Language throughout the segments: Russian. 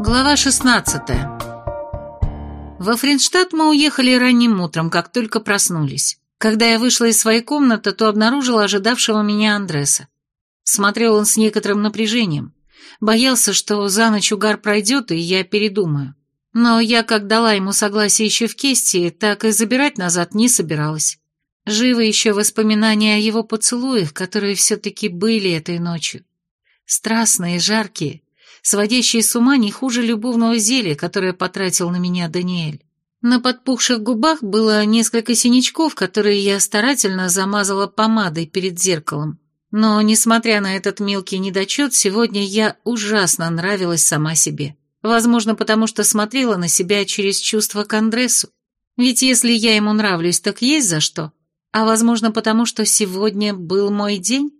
Глава 16 Во Фринштадт мы уехали ранним утром, как только проснулись. Когда я вышла из своей комнаты, то обнаружила ожидавшего меня Андреса. Смотрел он с некоторым напряжением. Боялся, что за ночь угар пройдет, и я передумаю. Но я как дала ему согласие еще в Кесте, так и забирать назад не собиралась. Живы еще воспоминания о его поцелуях, которые все-таки были этой ночью. Страстные, жаркие, сводящие с ума не хуже любовного зелья, которое потратил на меня Даниэль. На подпухших губах было несколько синячков, которые я старательно замазала помадой перед зеркалом. Но, несмотря на этот мелкий недочет, сегодня я ужасно нравилась сама себе. Возможно, потому что смотрела на себя через чувство к Андресу. Ведь если я ему нравлюсь, так есть за что. А возможно, потому что сегодня был мой день?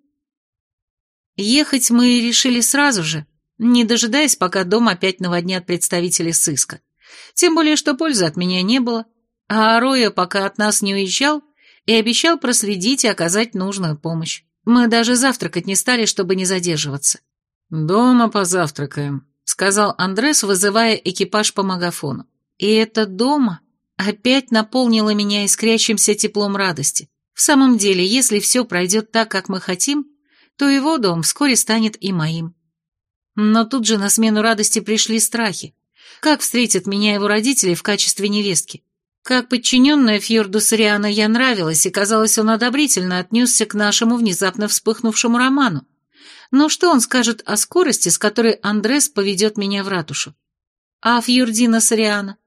Ехать мы решили сразу же, не дожидаясь, пока дом опять наводнят представители сыска. Тем более, что пользы от меня не было, а Ароя пока от нас не уезжал и обещал проследить и оказать нужную помощь. Мы даже завтракать не стали, чтобы не задерживаться. «Дома позавтракаем», — сказал Андрес, вызывая экипаж по магафону. И это дома опять наполнило меня искрящимся теплом радости. В самом деле, если все пройдет так, как мы хотим, то его дом вскоре станет и моим. Но тут же на смену радости пришли страхи. Как встретят меня его родители в качестве невестки? Как подчиненная Фьорду Сориана я нравилась, и, казалось, он одобрительно отнесся к нашему внезапно вспыхнувшему роману. Но что он скажет о скорости, с которой Андрес поведет меня в ратушу? А Фьюрдина Сориана?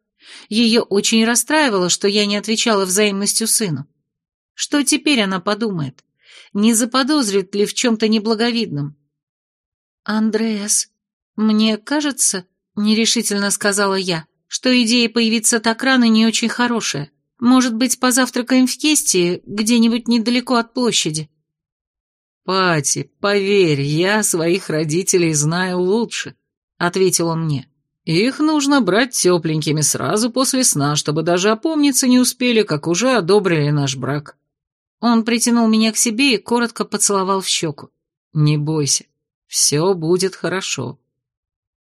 Ее очень расстраивало, что я не отвечала взаимностью сыну. Что теперь она подумает? Не заподозрит ли в чем-то неблаговидном? «Андреас, мне кажется, — нерешительно сказала я, — что идея появиться так рано не очень хорошая. Может быть, позавтракаем в Кесте, где-нибудь недалеко от площади?» «Пати, поверь, я своих родителей знаю лучше», — ответил он мне. «Их нужно брать тепленькими сразу после сна, чтобы даже опомниться не успели, как уже одобрили наш брак». Он притянул меня к себе и коротко поцеловал в щеку. «Не бойся, все будет хорошо».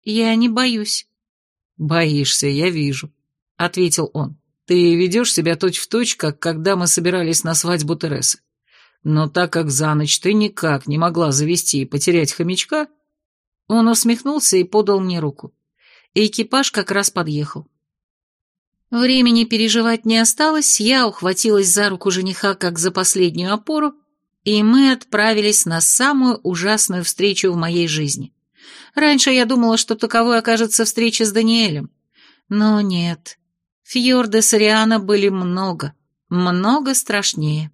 «Я не боюсь». «Боишься, я вижу», — ответил он. «Ты ведешь себя точь-в-точь, точь, как когда мы собирались на свадьбу Тересы. Но так как за ночь ты никак не могла завести и потерять хомячка...» Он усмехнулся и подал мне руку. Экипаж как раз подъехал. Времени переживать не осталось, я ухватилась за руку жениха как за последнюю опору, и мы отправились на самую ужасную встречу в моей жизни. Раньше я думала, что таковой окажется встреча с Даниэлем. Но нет. Фьорды Сориана были много, много страшнее.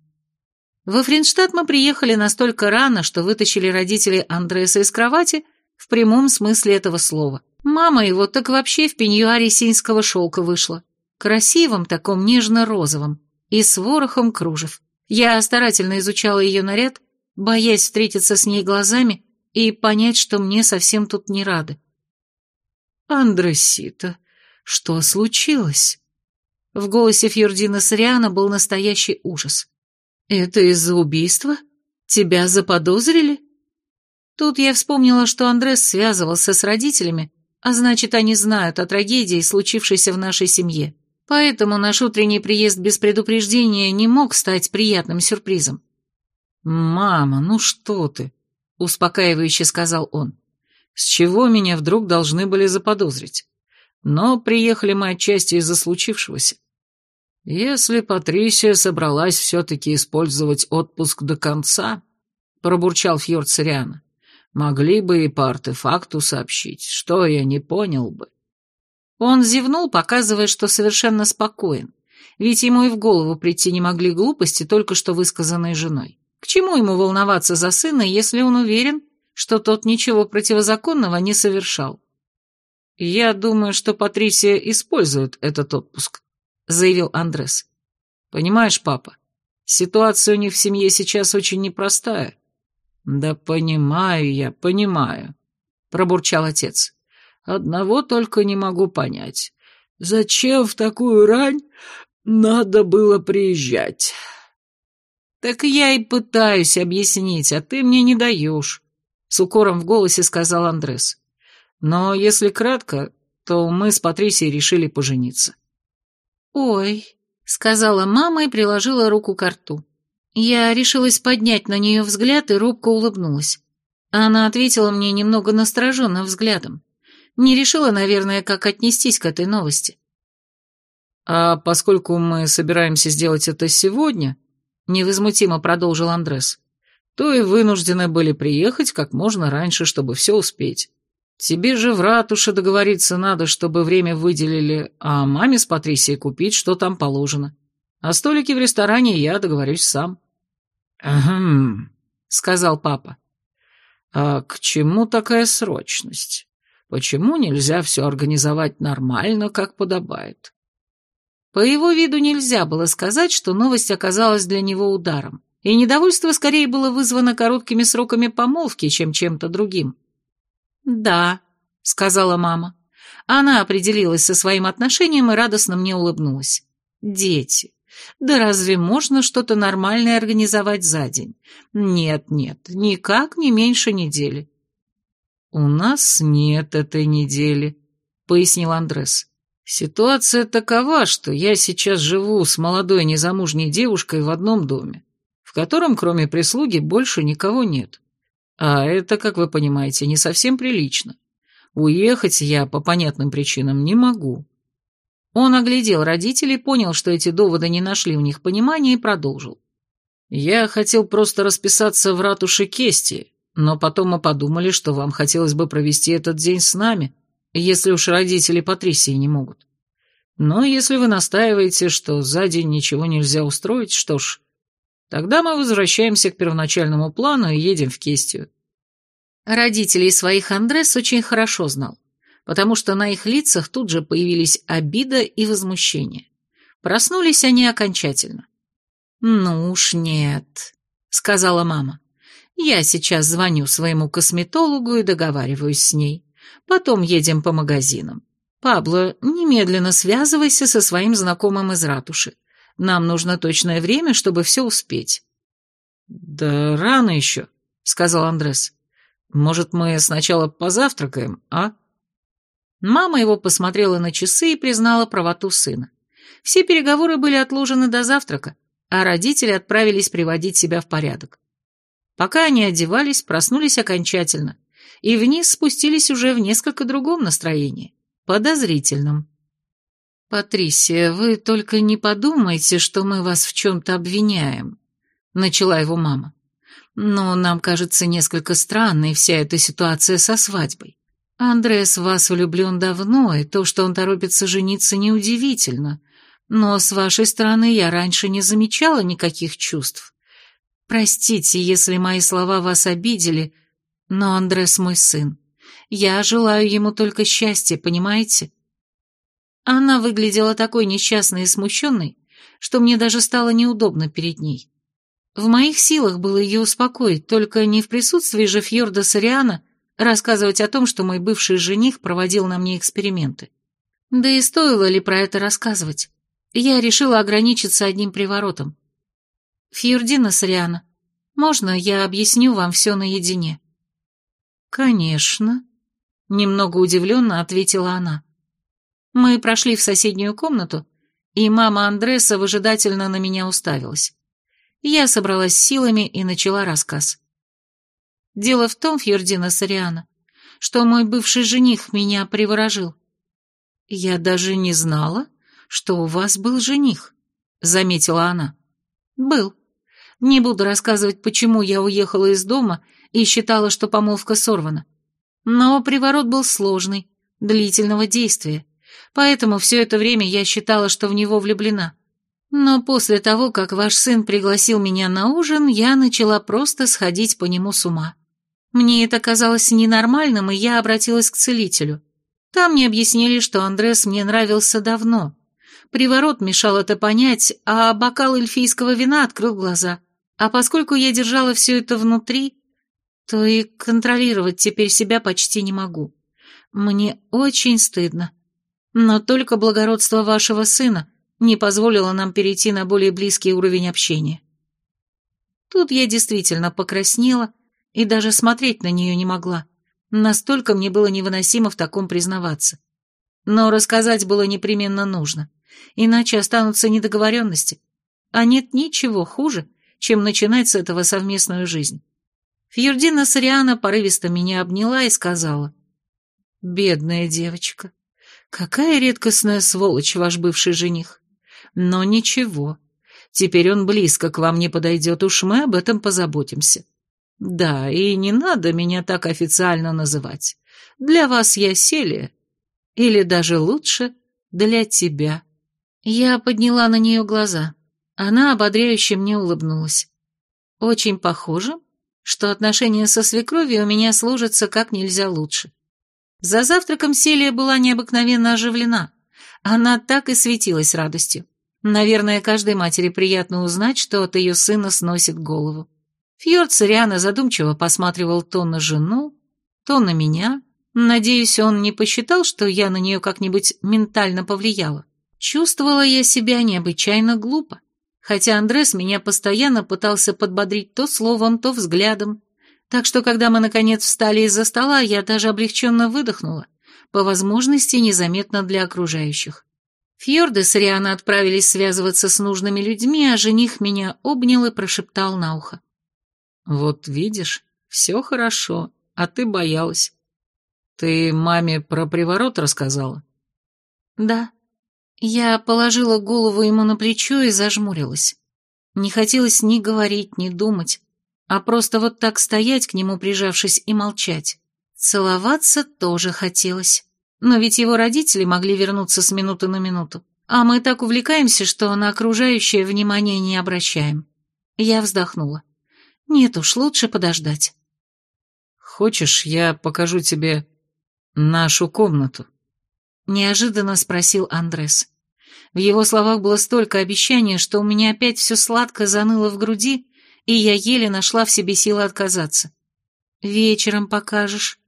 Во Фринштадт мы приехали настолько рано, что вытащили родителей Андреса из кровати в прямом смысле этого слова. Мама его так вообще в пеньюаре синьского шелка вышла. Красивым таком нежно-розовым и с ворохом кружев. Я старательно изучала ее наряд, боясь встретиться с ней глазами и понять, что мне совсем тут не рады. «Андросита, что случилось?» В голосе Фьордина Сориана был настоящий ужас. «Это из-за убийства? Тебя заподозрили?» Тут я вспомнила, что Андрес связывался с родителями, а значит, они знают о трагедии, случившейся в нашей семье. Поэтому наш утренний приезд без предупреждения не мог стать приятным сюрпризом. «Мама, ну что ты?» — успокаивающе сказал он. «С чего меня вдруг должны были заподозрить? Но приехали мы отчасти из-за случившегося. Если Патрисия собралась все-таки использовать отпуск до конца, — пробурчал Фьорд Сориана, — могли бы и по артефакту сообщить, что я не понял бы. Он зевнул, показывая, что совершенно спокоен, ведь ему и в голову прийти не могли глупости, только что высказанные женой. К чему ему волноваться за сына, если он уверен, что тот ничего противозаконного не совершал? «Я думаю, что Патрисия использует этот отпуск», — заявил Андрес. «Понимаешь, папа, ситуация у них в семье сейчас очень непростая». «Да понимаю я, понимаю», — пробурчал отец. Одного только не могу понять. Зачем в такую рань надо было приезжать? Так я и пытаюсь объяснить, а ты мне не даешь, с укором в голосе сказал Андрес. Но если кратко, то мы с Патрисией решили пожениться. «Ой», — сказала мама и приложила руку к рту. Я решилась поднять на нее взгляд и робко улыбнулась. Она ответила мне немного настороженным взглядом. Не решила, наверное, как отнестись к этой новости. «А поскольку мы собираемся сделать это сегодня», — невозмутимо продолжил Андрес, то и вынуждены были приехать как можно раньше, чтобы все успеть. Тебе же в ратуше договориться надо, чтобы время выделили, а маме с Патрисией купить, что там положено. А столики в ресторане я договорюсь сам». «Ахм», — сказал папа. «А к чему такая срочность? Почему нельзя все организовать нормально, как подобает?» По его виду нельзя было сказать, что новость оказалась для него ударом, и недовольство скорее было вызвано короткими сроками помолвки, чем чем-то другим. «Да», — сказала мама. Она определилась со своим отношением и радостно мне улыбнулась. «Дети. Да разве можно что-то нормальное организовать за день? Нет, нет, никак не меньше недели». «У нас нет этой недели», — пояснил Андрес. Ситуация такова, что я сейчас живу с молодой незамужней девушкой в одном доме, в котором кроме прислуги больше никого нет. А это, как вы понимаете, не совсем прилично. Уехать я по понятным причинам не могу. Он оглядел родителей, понял, что эти доводы не нашли у них понимания и продолжил. Я хотел просто расписаться в ратуше Кести, но потом мы подумали, что вам хотелось бы провести этот день с нами, если уж родители Патрисии не могут. Но если вы настаиваете, что за день ничего нельзя устроить, что ж, тогда мы возвращаемся к первоначальному плану и едем в Кестию. Родителей своих Андрес очень хорошо знал, потому что на их лицах тут же появились обида и возмущение. Проснулись они окончательно. «Ну уж нет», — сказала мама. «Я сейчас звоню своему косметологу и договариваюсь с ней. Потом едем по магазинам. Пабло, немедленно связывайся со своим знакомым из ратуши. Нам нужно точное время, чтобы все успеть». «Да рано еще», — сказал Андрес. «Может, мы сначала позавтракаем, а?» Мама его посмотрела на часы и признала правоту сына. Все переговоры были отложены до завтрака, а родители отправились приводить себя в порядок. Пока они одевались, проснулись окончательно и вниз спустились уже в несколько другом настроении, подозрительном. «Патрисия, вы только не подумайте, что мы вас в чем-то обвиняем», — начала его мама. «Но нам кажется несколько странной вся эта ситуация со свадьбой. Андрес в вас влюблен давно, и то, что он торопится жениться, неудивительно. Но с вашей стороны я раньше не замечала никаких чувств. Простите, если мои слова вас обидели, — но Андрес мой сын. Я желаю ему только счастья, понимаете? Она выглядела такой несчастной и смущенной, что мне даже стало неудобно перед ней. В моих силах было ее успокоить, только не в присутствии же Фьорда Сориана рассказывать о том, что мой бывший жених проводил на мне эксперименты. Да и стоило ли про это рассказывать? Я решила ограничиться одним приворотом. Фьордина Сориана, можно я объясню вам все наедине? «Конечно», — немного удивленно ответила она. Мы прошли в соседнюю комнату, и мама Андреса выжидательно на меня уставилась. Я собралась силами и начала рассказ. Дело в том, Фьордина Сориана, что мой бывший жених меня приворожил. Я даже не знала, что у вас был жених, заметила она. Был. Не буду рассказывать, почему я уехала из дома и считала, что помолвка сорвана. Но приворот был сложный, длительного действия, поэтому все это время я считала, что в него влюблена. Но после того, как ваш сын пригласил меня на ужин, я начала просто сходить по нему с ума. Мне это казалось ненормальным, и я обратилась к целителю. Там мне объяснили, что Андрес мне нравился давно. Приворот мешал это понять, а бокал эльфийского вина открыл глаза. А поскольку я держала все это внутри, то и контролировать теперь себя почти не могу. Мне очень стыдно. Но только благородство вашего сына не позволило нам перейти на более близкий уровень общения. Тут я действительно покраснела и даже смотреть на нее не могла. Настолько мне было невыносимо в таком признаваться. Но рассказать было непременно нужно, иначе останутся недоговоренности. А нет ничего хуже, чем начинать с этого совместную жизнь. Фьюрдина Сориана порывисто меня обняла и сказала, «Бедная девочка, какая редкостная сволочь ваш бывший жених. Но ничего, теперь он близко к вам не подойдет, уж мы об этом позаботимся. Да, и не надо меня так официально называть. Для вас я Селия, или даже лучше, для тебя». Я подняла на нее глаза. Она ободряюще мне улыбнулась. Очень похоже, что отношения со свекровью у меня сложатся как нельзя лучше. За завтраком Селия была необыкновенно оживлена. Она так и светилась радостью. Наверное, каждой матери приятно узнать, что от ее сына сносит голову. Фьорд Сориана задумчиво посматривал то на жену, то на меня. Надеюсь, он не посчитал, что я на нее как-нибудь ментально повлияла. Чувствовала я себя необычайно глупо, хотя Андрес меня постоянно пытался подбодрить то словом, то взглядом, так что, когда мы, наконец, встали из-за стола, я даже облегченно выдохнула, по возможности незаметно для окружающих. Фьорды с Риана отправились связываться с нужными людьми, а жених меня обнял и прошептал на ухо. «Вот видишь, все хорошо, а ты боялась. Ты маме про приворот рассказала?» «Да». Я положила голову ему на плечо и зажмурилась. Не хотелось ни говорить, ни думать а просто вот так стоять к нему, прижавшись, и молчать. Целоваться тоже хотелось. Но ведь его родители могли вернуться с минуты на минуту. А мы так увлекаемся, что на окружающее внимание не обращаем. Я вздохнула. Нет уж, лучше подождать. «Хочешь, я покажу тебе нашу комнату?» Неожиданно спросил Андрес. В его словах было столько обещания, что у меня опять все сладко заныло в груди, и я еле нашла в себе силы отказаться. «Вечером покажешь?»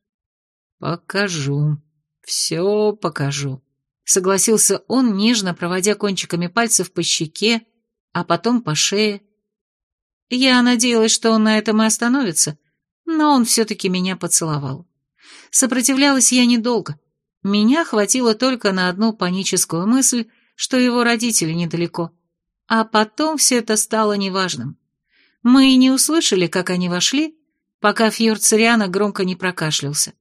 «Покажу. Все покажу», — согласился он, нежно проводя кончиками пальцев по щеке, а потом по шее. Я надеялась, что он на этом и остановится, но он все-таки меня поцеловал. Сопротивлялась я недолго. Меня хватило только на одну паническую мысль, что его родители недалеко. А потом все это стало неважным. Мы и не услышали, как они вошли, пока Фьорд Цириана громко не прокашлялся.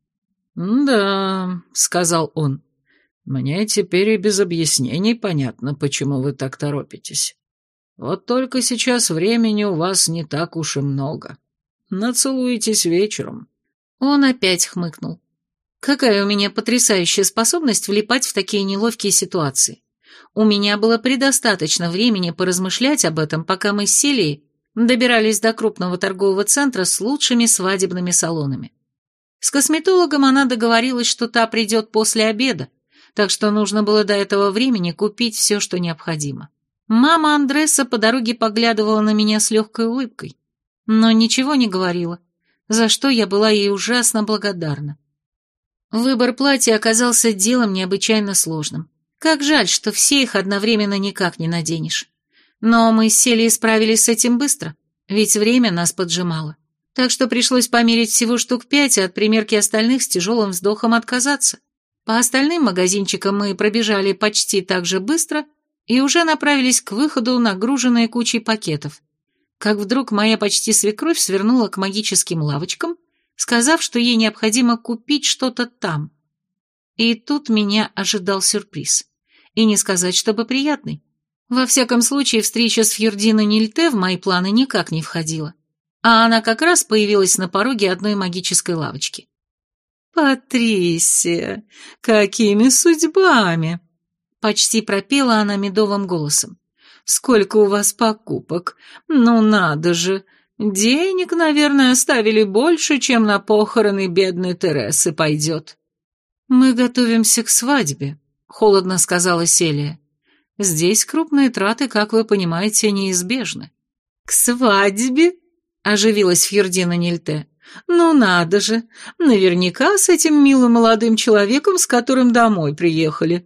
«Да», — сказал он, — «мне теперь и без объяснений понятно, почему вы так торопитесь. Вот только сейчас времени у вас не так уж и много. Нацелуетесь вечером». Он опять хмыкнул. «Какая у меня потрясающая способность влипать в такие неловкие ситуации. У меня было предостаточно времени поразмышлять об этом, пока мы с Селией добирались до крупного торгового центра с лучшими свадебными салонами. С косметологом она договорилась, что та придет после обеда, так что нужно было до этого времени купить все, что необходимо. Мама Андреса по дороге поглядывала на меня с легкой улыбкой, но ничего не говорила, за что я была ей ужасно благодарна. Выбор платья оказался делом необычайно сложным. Как жаль, что все их одновременно никак не наденешь. Но мы с Селией справились с этим быстро, ведь время нас поджимало. Так что пришлось померить всего штук пять, и от примерки остальных с тяжелым вздохом отказаться. По остальным магазинчикам мы пробежали почти так же быстро и уже направились к выходу, нагруженные кучей пакетов. Как вдруг моя почти свекровь свернула к магическим лавочкам, сказав, что ей необходимо купить что-то там. И тут меня ожидал сюрприз. И не сказать, чтобы приятный. Во всяком случае, встреча с Фьердиной Нильте в мои планы никак не входила, а она как раз появилась на пороге одной магической лавочки. «Патрисия, какими судьбами?» Почти пропела она медовым голосом. «Сколько у вас покупок? Ну надо же! Денег, наверное, оставили больше, чем на похороны бедной Тересы пойдет». «Мы готовимся к свадьбе», — холодно сказала Селия. Здесь крупные траты, как вы понимаете, неизбежны. К свадьбе? Оживилась Фьердина Нильте. Ну надо же, наверняка с этим милым молодым человеком, с которым домой приехали.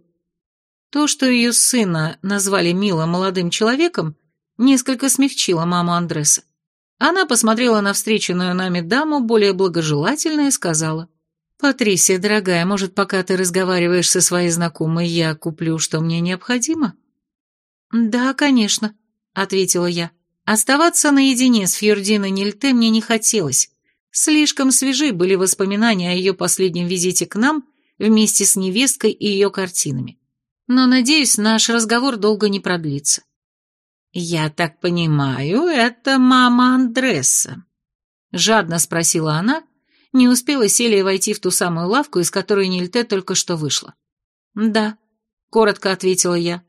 То, что ее сына назвали милым молодым человеком, несколько смягчило маму Андреса. Она посмотрела на встреченную нами даму более благожелательно и сказала. «Патрисия, дорогая, может, пока ты разговариваешь со своей знакомой, я куплю, что мне необходимо?» «Да, конечно», — ответила я. Оставаться наедине с Фьординой Нильте мне не хотелось. Слишком свежи были воспоминания о ее последнем визите к нам вместе с невесткой и ее картинами. Но, надеюсь, наш разговор долго не продлится. «Я так понимаю, это мама Андресса?» Жадно спросила она, не успела Селия войти в ту самую лавку, из которой Нильте только что вышла. «Да», — коротко ответила я.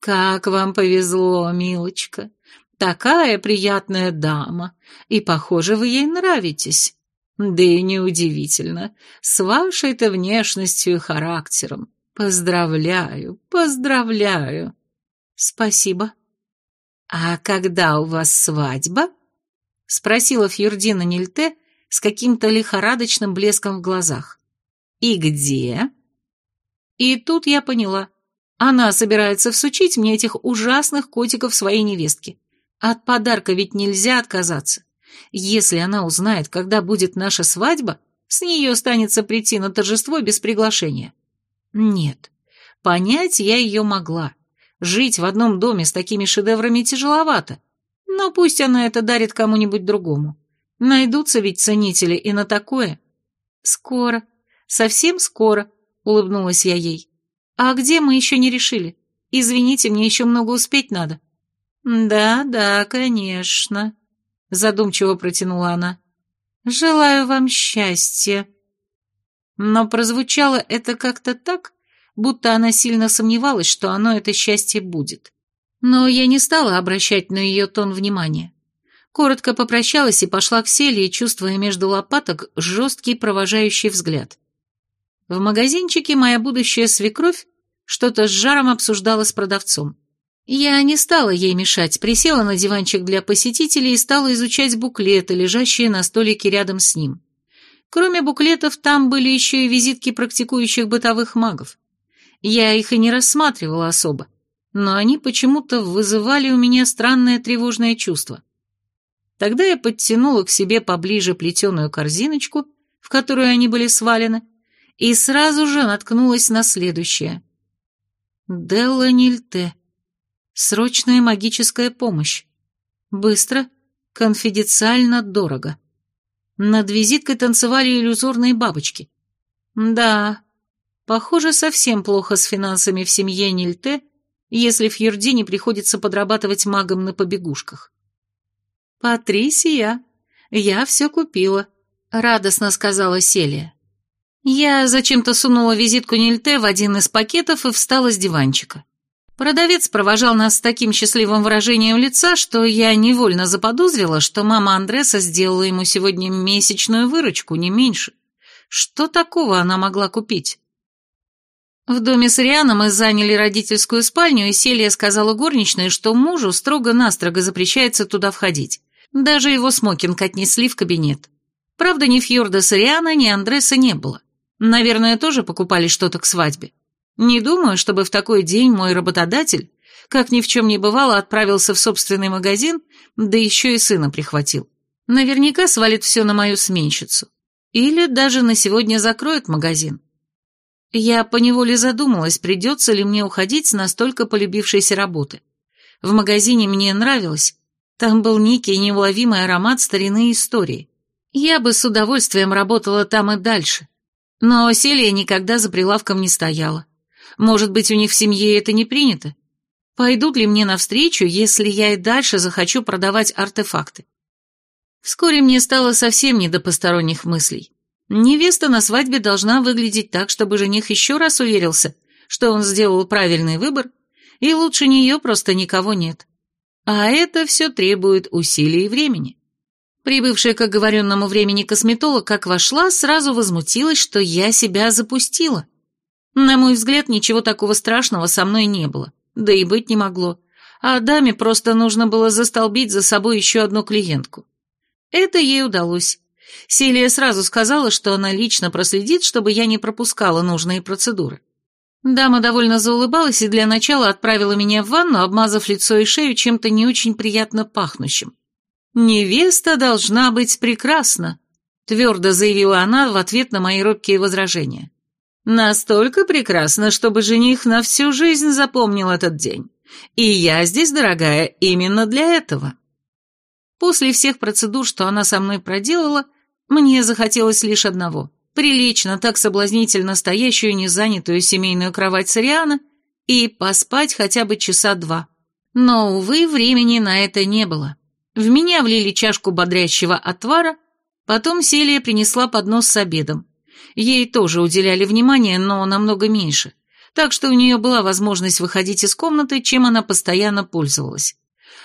«Как вам повезло, милочка. Такая приятная дама, и, похоже, вы ей нравитесь. Да и неудивительно, с вашей-то внешностью и характером. Поздравляю, поздравляю». «Спасибо». «А когда у вас свадьба?» — спросила Фьюрдина Нильте, с каким-то лихорадочным блеском в глазах. «И где?» И тут я поняла. Она собирается всучить мне этих ужасных котиков своей невестке. От подарка ведь нельзя отказаться. Если она узнает, когда будет наша свадьба, с нее останется прийти на торжество без приглашения. Нет, понять я ее могла. Жить в одном доме с такими шедеврами тяжеловато. Но пусть она это дарит кому-нибудь другому. Найдутся ведь ценители и на такое. Скоро, совсем скоро, улыбнулась я ей. А где мы еще не решили? Извините, мне еще много успеть надо. Да, да, конечно, задумчиво протянула она. Желаю вам счастья. Но прозвучало это как-то так, будто она сильно сомневалась, что оно это счастье будет. Но я не стала обращать на ее тон внимания. Коротко попрощалась и пошла к Селии, чувствуя между лопаток жесткий провожающий взгляд. В магазинчике моя будущая свекровь что-то с жаром обсуждала с продавцом. Я не стала ей мешать, присела на диванчик для посетителей и стала изучать буклеты, лежащие на столике рядом с ним. Кроме буклетов, там были еще и визитки практикующих бытовых магов. Я их и не рассматривала особо, но они почему-то вызывали у меня странное тревожное чувство. Тогда я подтянула к себе поближе плетеную корзиночку, в которую они были свалены, и сразу же наткнулась на следующее. Делла Нильте. Срочная магическая помощь. Быстро, конфиденциально, дорого. Над визиткой танцевали иллюзорные бабочки. Да, похоже, совсем плохо с финансами в семье Нильте, если в Юрдине приходится подрабатывать магом на побегушках. «Патрисия, я все купила», — радостно сказала Селия. Я зачем-то сунула визитку Нильте в один из пакетов и встала с диванчика. Продавец провожал нас с таким счастливым выражением лица, что я невольно заподозрила, что мама Андреса сделала ему сегодня месячную выручку, не меньше. Что такого она могла купить? В доме с Рианом мы заняли родительскую спальню, и Селия сказала горничной, что мужу строго-настрого запрещается туда входить. Даже его смокинг отнесли в кабинет. Правда, ни Фьорда Сориана, ни Андреса не было. Наверное, тоже покупали что-то к свадьбе. Не думаю, чтобы в такой день мой работодатель, как ни в чем не бывало, отправился в собственный магазин, да еще и сына прихватил. Наверняка свалит все на мою сменщицу. Или даже на сегодня закроет магазин. Я поневоле задумалась, придется ли мне уходить с настолько полюбившейся работы. В магазине мне нравилось, там был некий неуловимый аромат старины истории. Я бы с удовольствием работала там и дальше. Но Селия никогда за прилавком не стояла. Может быть, у них в семье это не принято? Пойдут ли мне навстречу, если я и дальше захочу продавать артефакты? Вскоре мне стало совсем не до посторонних мыслей. Невеста на свадьбе должна выглядеть так, чтобы жених еще раз уверился, что он сделал правильный выбор, и лучше нее просто никого нет. А это все требует усилий и времени. Прибывшая к оговоренному времени косметолог, как вошла, сразу возмутилась, что я себя запустила. На мой взгляд, ничего такого страшного со мной не было, да и быть не могло. А даме просто нужно было застолбить за собой еще одну клиентку. Это ей удалось. Селия сразу сказала, что она лично проследит, чтобы я не пропускала нужные процедуры. Дама довольно заулыбалась и для начала отправила меня в ванну, обмазав лицо и шею чем-то не очень приятно пахнущим. «Невеста должна быть прекрасна», — твердо заявила она в ответ на мои робкие возражения. «Настолько прекрасно, чтобы жених на всю жизнь запомнил этот день. И я здесь, дорогая, именно для этого». После всех процедур, что она со мной проделала, мне захотелось лишь одного — прилечь на так соблазнительно стоящую незанятую семейную кровать Сориана и поспать хотя бы часа два. Но, увы, времени на это не было. В меня влили чашку бодрящего отвара, потом Селия принесла поднос с обедом. Ей тоже уделяли внимание, но намного меньше, так что у нее была возможность выходить из комнаты, чем она постоянно пользовалась.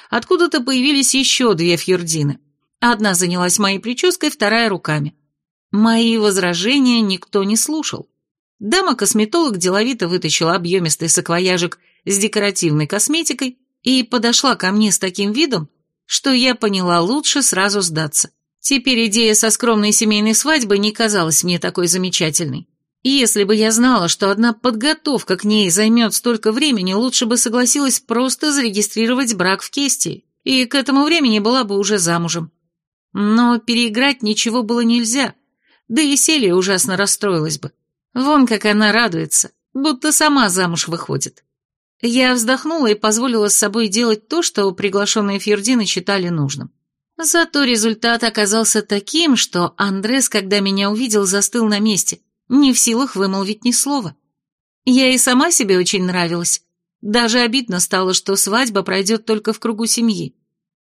Откуда-то появились еще две фьюрдины. Одна занялась моей прической, вторая руками. Мои возражения никто не слушал. Дама-косметолог деловито вытащила объемистый саквояжик с декоративной косметикой и подошла ко мне с таким видом, что я поняла лучше сразу сдаться. Теперь идея со скромной семейной свадьбой не казалась мне такой замечательной. И если бы я знала, что одна подготовка к ней займет столько времени, лучше бы согласилась просто зарегистрировать брак в Кестии, и к этому времени была бы уже замужем. Но переиграть ничего было нельзя, да и Селия ужасно расстроилась бы. Вон как она радуется, будто сама замуж выходит. Я вздохнула и позволила с собой делать то, что приглашенные Фердины считали нужным. Зато результат оказался таким, что Андрес, когда меня увидел, застыл на месте, не в силах вымолвить ни слова. Я и сама себе очень нравилась. Даже обидно стало, что свадьба пройдет только в кругу семьи.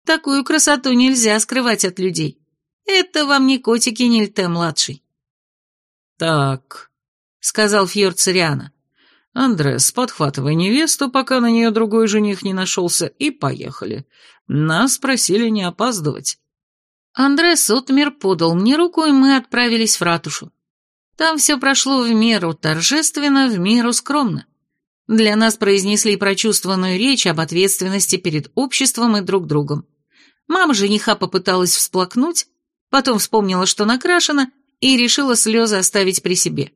Такую красоту нельзя скрывать от людей. Это вам не котики Нильте-младший. «Так», — сказал Фьорд Цириана, «Андрес, подхватывай невесту, пока на нее другой жених не нашелся, и поехали. Нас просили не опаздывать». Андрес Отмер подал мне руку, и мы отправились в ратушу. Там все прошло в меру торжественно, в меру скромно. Для нас произнесли прочувствованную речь об ответственности перед обществом и друг другом. Мама жениха попыталась всплакнуть, потом вспомнила, что накрашена, и решила слезы оставить при себе.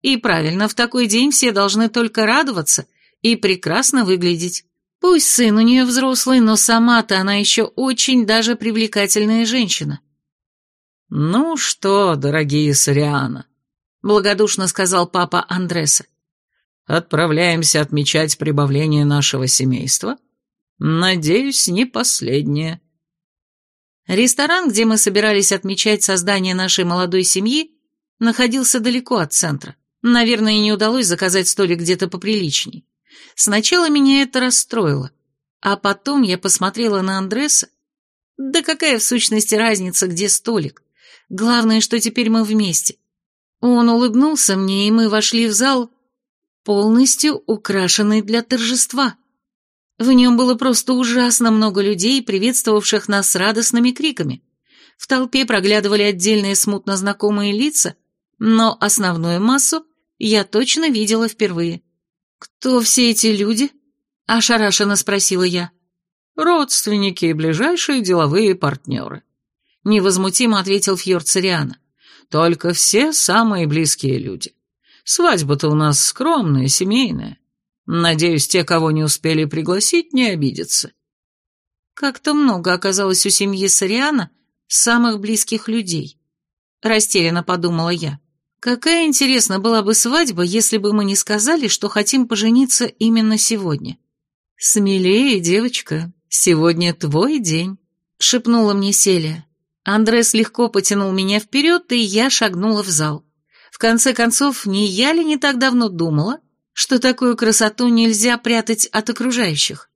И правильно, в такой день все должны только радоваться и прекрасно выглядеть. Пусть сын у нее взрослый, но сама-то она еще очень даже привлекательная женщина. «Ну что, дорогие Сориана», — благодушно сказал папа Андреса, «отправляемся отмечать прибавление нашего семейства? Надеюсь, не последнее». Ресторан, где мы собирались отмечать создание нашей молодой семьи, находился далеко от центра. Наверное, не удалось заказать столик где-то поприличней. Сначала меня это расстроило, а потом я посмотрела на Андреса. Да какая в сущности разница, где столик? Главное, что теперь мы вместе. Он улыбнулся мне, и мы вошли в зал, полностью украшенный для торжества. В нем было просто ужасно много людей, приветствовавших нас с радостными криками. В толпе проглядывали отдельные смутно знакомые лица, но основную массу я точно видела впервые. «Кто все эти люди?» – ошарашенно спросила я. «Родственники и ближайшие деловые партнеры», – невозмутимо ответил Фьорд Цириана. «Только все самые близкие люди. Свадьба-то у нас скромная, семейная. Надеюсь, те, кого не успели пригласить, не обидятся». Как-то много оказалось у семьи Сориана самых близких людей. Растерянно подумала я. Какая интересна была бы свадьба, если бы мы не сказали, что хотим пожениться именно сегодня. «Смелее, девочка, сегодня твой день», — шепнула мне Селия. Андрес легко потянул меня вперед, и я шагнула в зал. В конце концов, не я ли не так давно думала, что такую красоту нельзя прятать от окружающих?